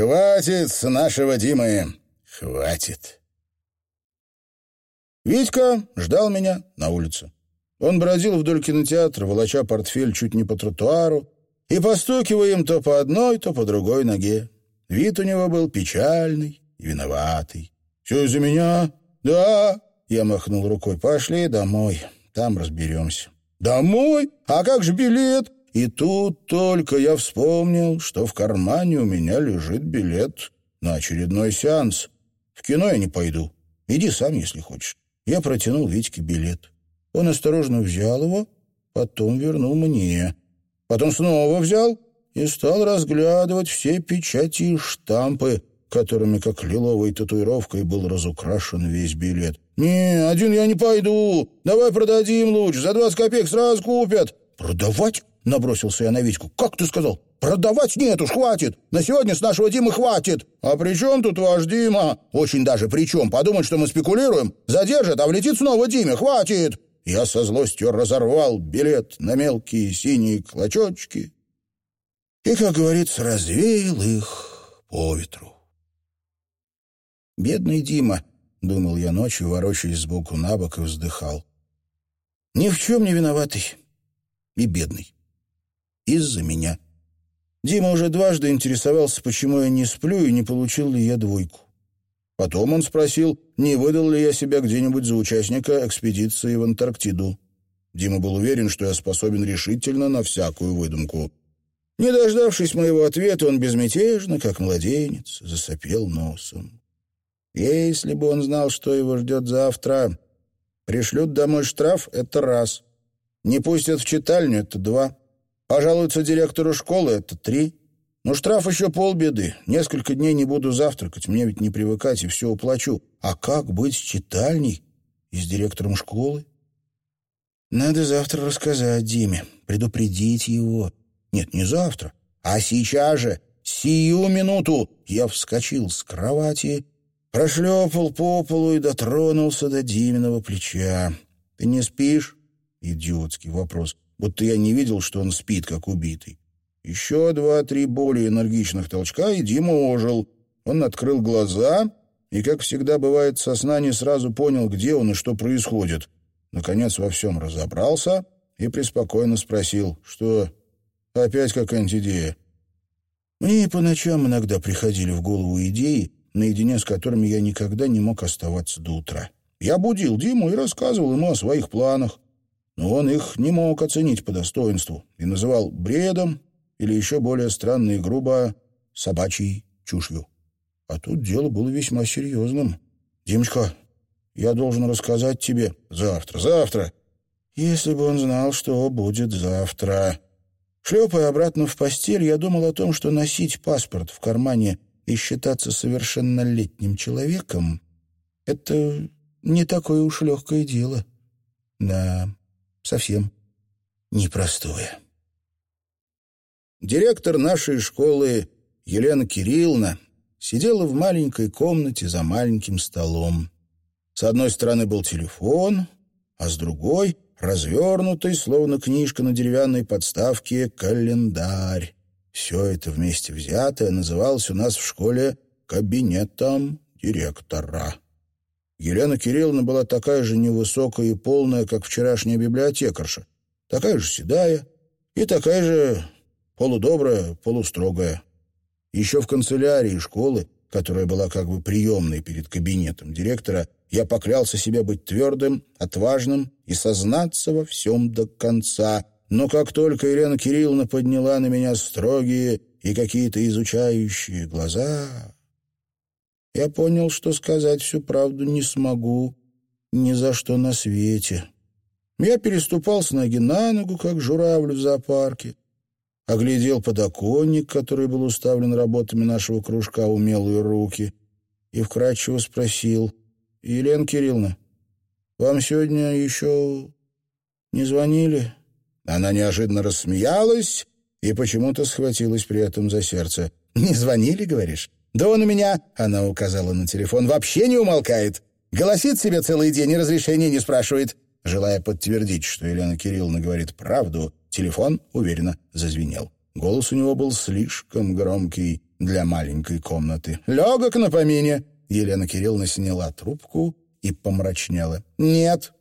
Хватит с нашего Димы. Хватит. Витька ждал меня на улице. Он бродил вдоль кинотеатра, волоча портфель чуть не по тротуару и постукивая им то по одной, то по другой ноге. Вид у него был печальный и виноватый. «Все из-за меня?» «Да». Я махнул рукой. «Пошли домой, там разберемся». «Домой? А как же билет?» И тут только я вспомнил, что в кармане у меня лежит билет на очередной сеанс. В кино я не пойду. Иди сам, если хочешь. Я протянул Витьке билет. Он осторожно взял его, потом вернул мне. Потом снова взял и стал разглядывать все печати и штампы, которыми, как лиловой татуировкой, был разукрашен весь билет. «Не, один я не пойду. Давай продадим лучше. За двадцать копеек сразу купят». «Продавать?» — набросился я на Витьку. «Как ты сказал? Продавать нет уж, хватит. На сегодня с нашего Димы хватит. А при чем тут ваш Дима? Очень даже при чем. Подумать, что мы спекулируем. Задержат, а влетит снова Диме. Хватит!» Я со злостью разорвал билет на мелкие синие клочочки и, как говорится, развеял их по ветру. «Бедный Дима», — думал я ночью, ворочаясь сбоку на бок и вздыхал. «Ни в чем не виноватый и бедный. Из-за меня». Дима уже дважды интересовался, почему я не сплю и не получил ли я двойку. Потом он спросил, не выдал ли я себя где-нибудь за участника экспедиции в Антарктиду. Дима был уверен, что я способен решительно на всякую выдумку. Не дождавшись моего ответа, он безмятежно, как младенец, засопел носом. Если бы он знал, что его ждет завтра, пришлют домой штраф — это раз. Не пустят в читальню — это два. Пожалуются директору школы — это три. Но штраф еще полбеды. Несколько дней не буду завтракать, мне ведь не привыкать, и все уплачу. А как быть с читальней и с директором школы? Надо завтра рассказать Диме, предупредить его. Нет, не завтра, а сейчас же, сию минуту. Я вскочил с кровати, прошлепал по полу и дотронулся до Диминого плеча. «Ты не спишь?» Идиотский вопрос будто я не видел, что он спит, как убитый. Еще два-три более энергичных толчка, и Дима ожил. Он открыл глаза и, как всегда бывает, со сна не сразу понял, где он и что происходит. Наконец во всем разобрался и преспокойно спросил, что опять какая-нибудь идея. Мне по ночам иногда приходили в голову идеи, наедине с которыми я никогда не мог оставаться до утра. Я будил Диму и рассказывал ему о своих планах но он их не мог оценить по достоинству и называл бредом или еще более странно и грубо собачьей чушью. А тут дело было весьма серьезным. «Димочка, я должен рассказать тебе завтра, завтра». Если бы он знал, что будет завтра. Шлепая обратно в постель, я думал о том, что носить паспорт в кармане и считаться совершеннолетним человеком — это не такое уж легкое дело. Да, совсем непростое. Директор нашей школы Елена Кирилловна сидела в маленькой комнате за маленьким столом. С одной стороны был телефон, а с другой — развернутый, словно книжка на деревянной подставке, календарь. Все это вместе взятое называлось у нас в школе кабинетом директора. Елена Кирилловна была такая же невысокая и полная, как вчерашняя библиотекарша, такая же седая и такая же полудобрая, полустрогая. Еще в канцелярии школы, которая была как бы приемной перед кабинетом директора, я поклялся себе быть твердым, отважным и сознаться во всем до конца. Но как только Елена Кирилловна подняла на меня строгие и какие-то изучающие глаза, я понял, что сказать всю правду не смогу ни за что на свете. Я переступал с ноги на ногу, как журавль в зоопарке. Оглядел подоконник, который был уставлен работами нашего кружка «Умелые руки», и вкратчиво спросил, «Елена Кирилловна, вам сегодня еще не звонили?» Она неожиданно рассмеялась и почему-то схватилась при этом за сердце. «Не звонили, говоришь? «Да он у меня», — она указала на телефон, — «вообще не умолкает. Голосит себе целый день и разрешения не спрашивает». Желая подтвердить, что Елена Кирилловна говорит правду, телефон уверенно зазвенел. Голос у него был слишком громкий. для маленькой комнаты. Легок на помине. Елена Кирилловна сняла трубку и помрачнела. «Нет,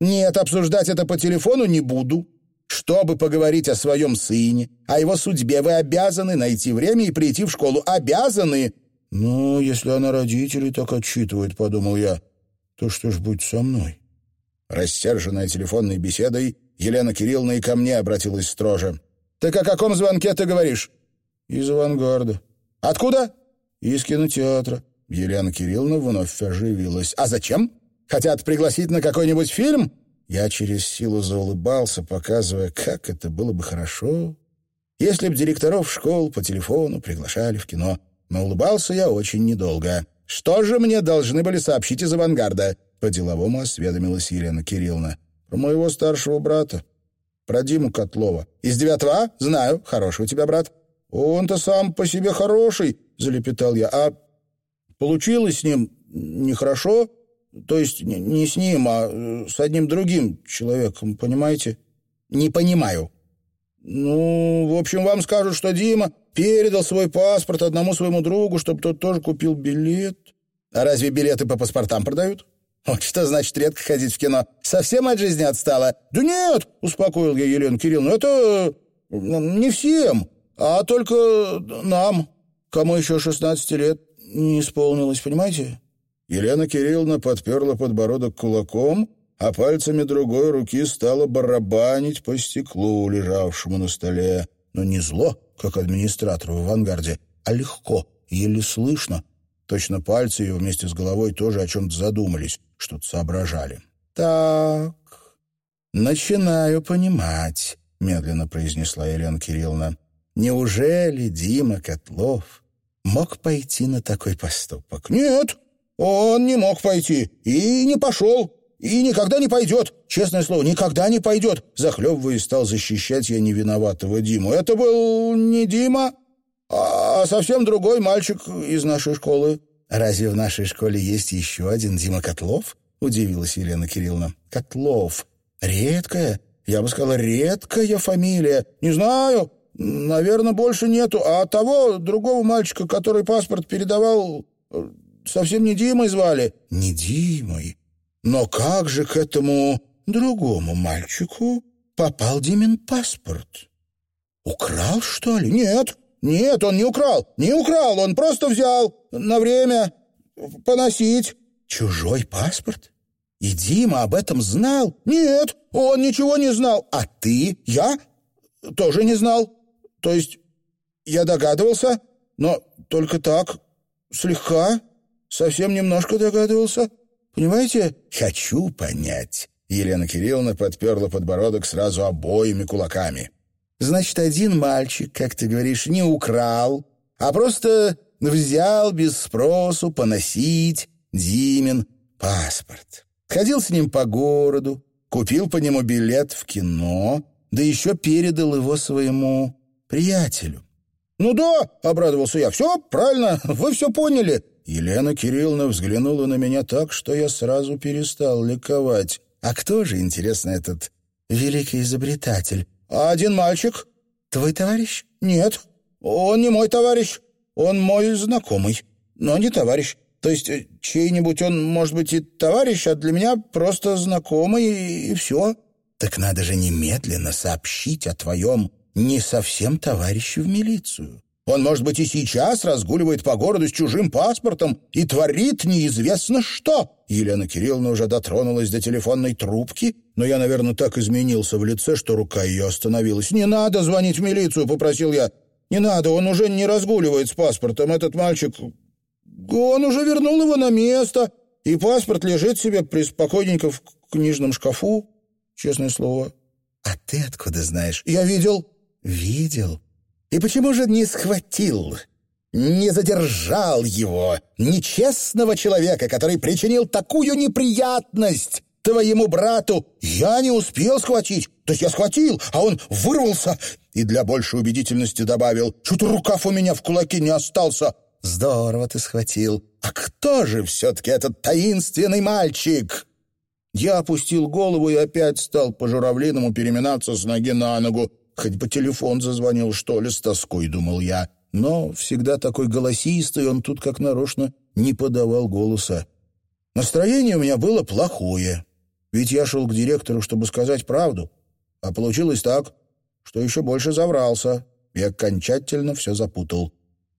нет, обсуждать это по телефону не буду. Чтобы поговорить о своем сыне, о его судьбе, вы обязаны найти время и прийти в школу. Обязаны!» «Ну, если она родителей так отчитывает, — подумал я, — то что ж будет со мной?» Рассерженная телефонной беседой, Елена Кирилловна и ко мне обратилась строже. «Так о каком звонке ты говоришь?» «Из авангарда». «Откуда?» «Из кинотеатра». Елена Кирилловна вновь оживилась. «А зачем? Хотят пригласить на какой-нибудь фильм?» Я через силу заулыбался, показывая, как это было бы хорошо, если б директоров школ по телефону приглашали в кино. Но улыбался я очень недолго. «Что же мне должны были сообщить из авангарда?» По-деловому осведомилась Елена Кирилловна. «Про моего старшего брата. Про Диму Котлова. Из девятого? Знаю. Хороший у тебя брат». «Он-то сам по себе хороший», — залепетал я. «А получилось с ним нехорошо?» То есть не с ним, а э, с одним другим человеком, понимаете? Не понимаю. Ну, в общем, вам скажут, что Дима передал свой паспорт одному своему другу, чтобы тот тоже купил билет. А разве билеты по паспортам продают? Вот что значит редко ходить в кино? Совсем от жизни отстала? Да нет, успокоил я Елену Кирилловну, это не всем, а только нам, кому еще 16 лет не исполнилось, понимаете? Елена Кирилловна подперла подбородок кулаком, а пальцами другой руки стала барабанить по стеклу, лежавшему на столе. Но не зло, как администратор в авангарде, а легко, еле слышно. Точно пальцы ее вместе с головой тоже о чем-то задумались, что-то соображали. «Так, начинаю понимать», — медленно произнесла Елена Кирилловна. «Неужели Дима Котлов мог пойти на такой поступок?» «Нет», он не мог пойти и не пошел, и никогда не пойдет. Честное слово, никогда не пойдет. Захлебываясь, стал защищать я невиноватого Диму. Это был не Дима, а совсем другой мальчик из нашей школы. «Разве в нашей школе есть еще один Дима Котлов?» — удивилась Елена Кирилловна. «Котлов. Редкая, я бы сказала, редкая фамилия. Не знаю, наверное, больше нету. А того другого мальчика, который паспорт передавал, совсем не Димой звали?» «Не Димой. Но как же к этому другому мальчику попал Димин паспорт? Украл, что ли?» «Нет, нет, он не украл. Не украл, он просто взял на время поносить». «Чужой паспорт? И Дима об этом знал?» «Нет, он ничего не знал. А ты? Я? Тоже не знал. То есть я догадывался, но только так, слегка». Совсем немножко догадывался. Понимаете? Хочу понять. Елена Кирилловна подперла подбородок сразу обоими кулаками. Значит, один мальчик, как ты говоришь, не украл, а просто взял без спросу поносить Димин паспорт. Ходил с ним по городу, купил по нему билет в кино, да еще передал его своему приятелю. «Ну да», — обрадовался я, — «все правильно, вы все поняли. Елена Кирилловна взглянула на меня так, что я сразу перестал ликовать. «А кто же, интересно, этот великий изобретатель?» «А «Один мальчик». «Твой товарищ?» «Нет, он не мой товарищ. Он мой знакомый, но не товарищ. То есть э, чей-нибудь он, может быть, и товарищ, а для меня просто знакомый, и, и все». «Так надо же немедленно сообщить о твоем не совсем товарищу в милицию. Он, может быть, и сейчас разгуливает по городу с чужим паспортом и творит неизвестно что. Елена Кирилловна уже дотронулась до телефонной трубки, но я, наверное, так изменился в лице, что рука ее остановилась. «Не надо звонить в милицию», — попросил я. «Не надо, он уже не разгуливает с паспортом. Этот мальчик... Он уже вернул его на место, и паспорт лежит себе преспокойненько в книжном шкафу, честное слово». «А ты откуда знаешь?» «Я видел». «Видел?» И почему же не схватил, не задержал его, нечестного человека, который причинил такую неприятность твоему брату? Я не успел схватить, то есть я схватил, а он вырвался и для большей убедительности добавил, что-то рукав у меня в кулаке не остался. Здорово ты схватил. А кто же все-таки этот таинственный мальчик? Я опустил голову и опять стал по-журавлиному переминаться с ноги на ногу. Хоть бы телефон зазвонил, что ли, с тоской, думал я. но всегда такой голосистый, он тут как нарочно не подавал голоса. Настроение у меня было плохое, ведь я шел к директору, чтобы сказать правду, а получилось так, что еще больше заврался и окончательно все запутал.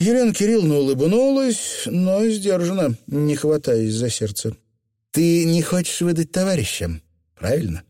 Елена Кирилловна улыбнулась, но сдержанно, не хватаясь за сердце. «Ты не хочешь выдать товарищам, правильно?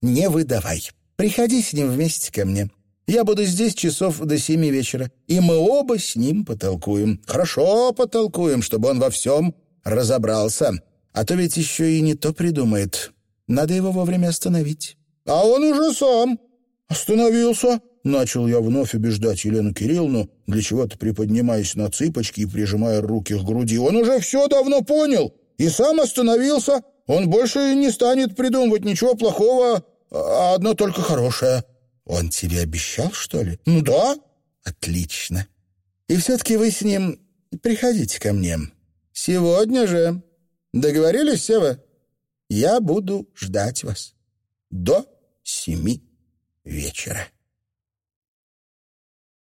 Не выдавай. Приходи с ним вместе ко мне. Я буду здесь часов до семи вечера, и мы оба с ним потолкуем. Хорошо потолкуем, чтобы он во всем разобрался. А то ведь еще и не то придумает. Надо его вовремя остановить». «А он уже сам остановился», — начал я вновь убеждать Елену Кирилловну, для чего-то приподнимаясь на цыпочки и прижимая руки к груди. «Он уже все давно понял и сам остановился. Он больше не станет придумывать ничего плохого, одно только хорошее». «Он тебе обещал, что ли?» «Ну да». «Отлично. И все-таки вы с ним приходите ко мне. Сегодня же. Договорились, Сева? Я буду ждать вас до семи вечера».